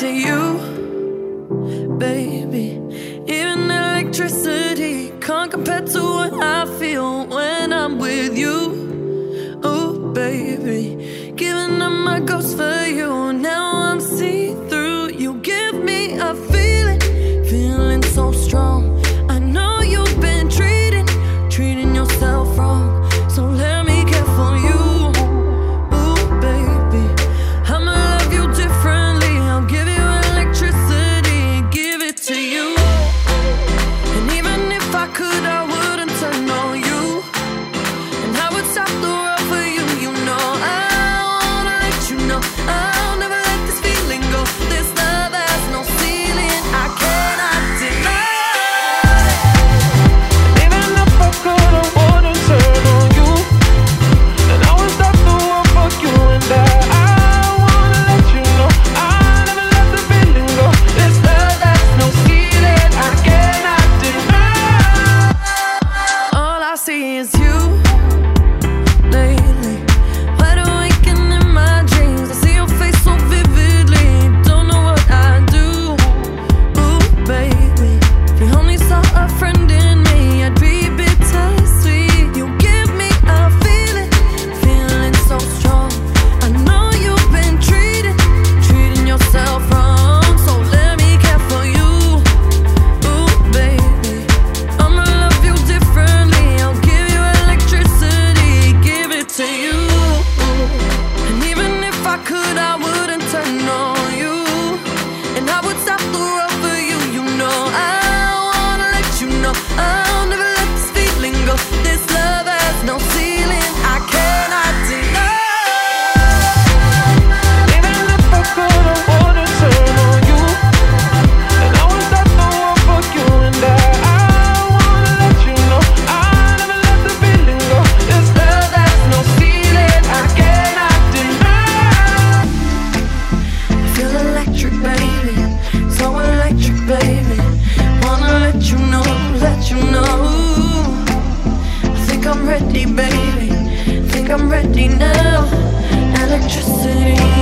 to you, baby. Even electricity can't compare to what I feel when I'm with you. Oh, baby. Giving up my ghost for I could, I would. And even if I could, I wouldn't turn on you. And I would stop the now, electricity.